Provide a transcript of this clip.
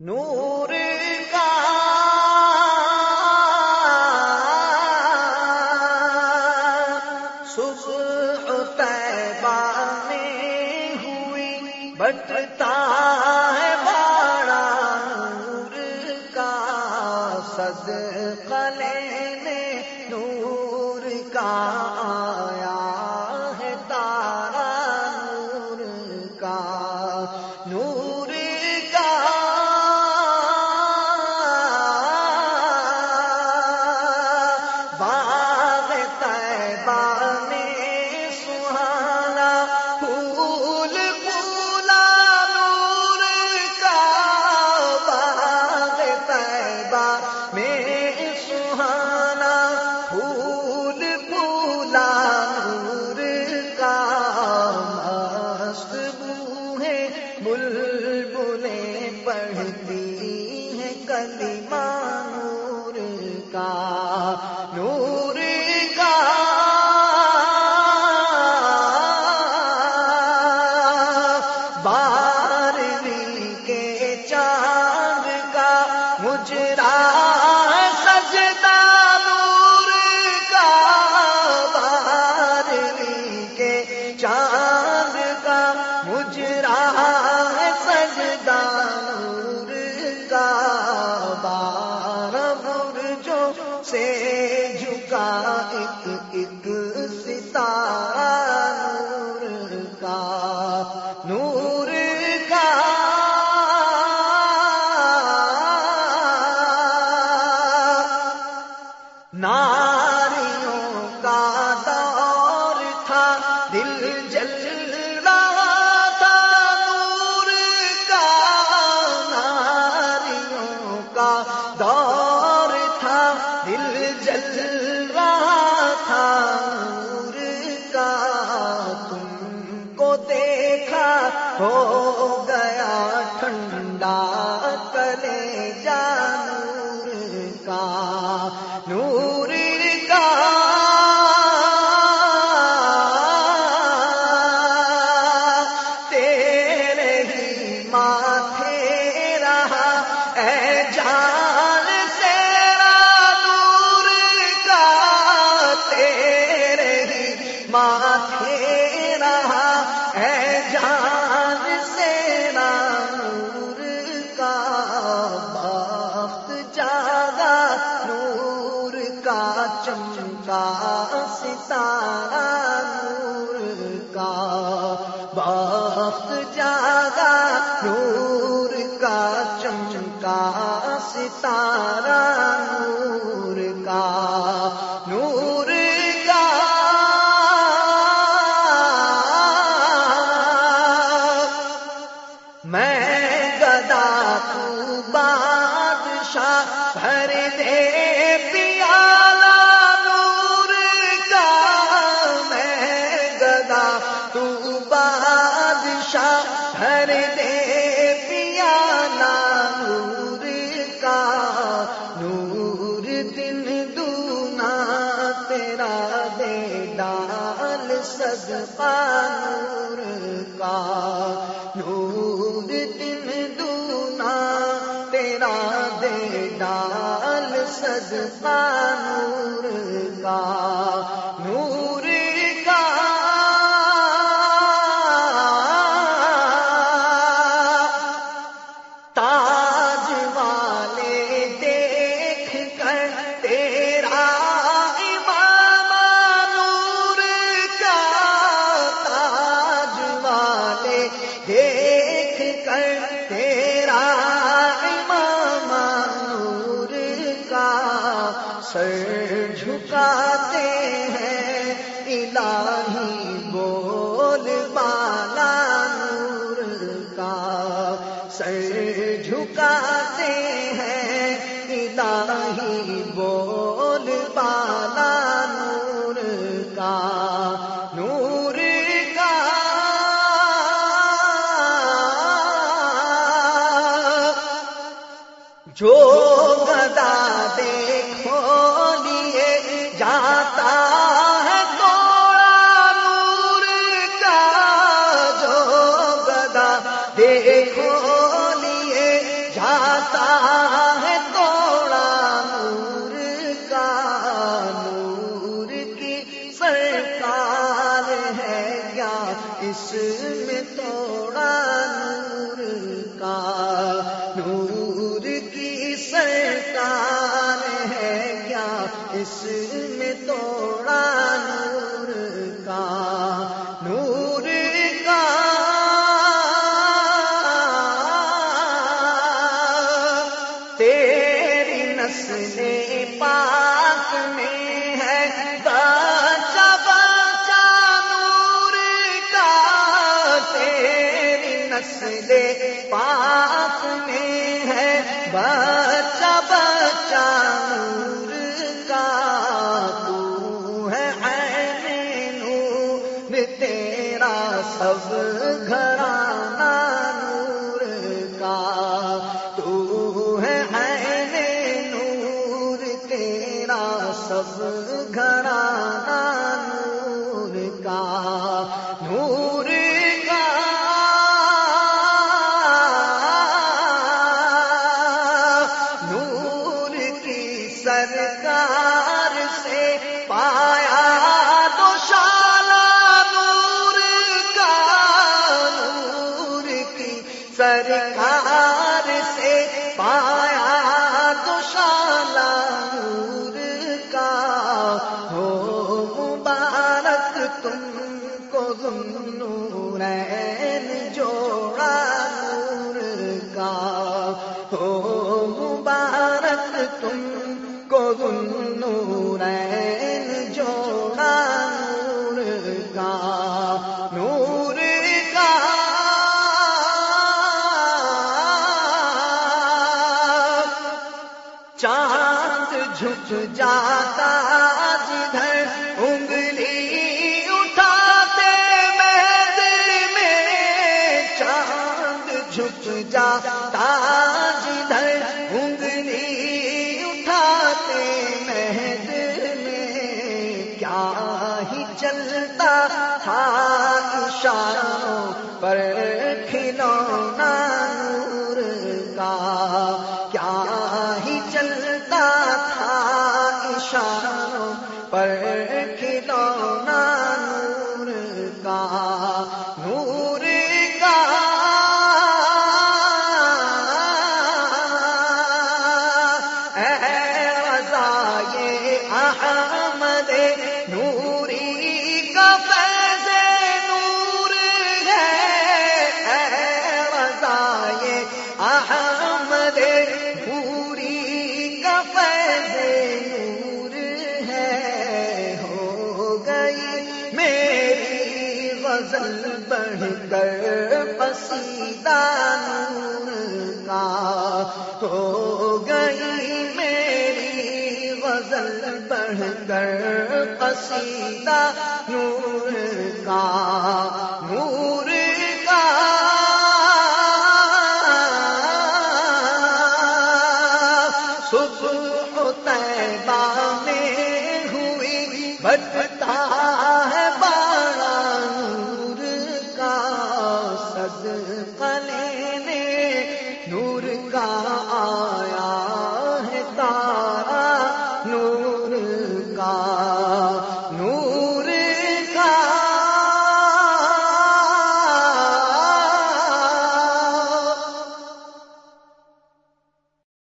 نور کا صبح طیبہ ہوئی بٹتا ہے بڑا نور کا سد لینے نور کا ہو گیا ٹھنڈا کرے جا نور کا نور کا تیرے ہی ماں رہا، اے جان چمکا نور کا نور دن دونا تیرا دے ڈال سجتا نور جاتے ہیں الہی بول پالا اس میں توڑا نور کا نور کی سرکار ہے کیا اس میں میری نسل پاک میں ہے۔ بچہ بچہ نور کا تو ہے عین نور، تیرا سب گھرانا مبارک تم کو ذنورین جوڑا نور کا نور کا چاند جھک جاتا جدھر انگلی کیا ہی چلتا تھا اشاروں پر کھلونا نور کا۔ کیا ہی چلتا تھا اشاروں پر کھلونا بڑھ پسیدہ نور کا ہو گئی میری غزل بڑھ کر قصیدہ نور کا نور کا صبح طیبہ میں ہوئی بد گا۔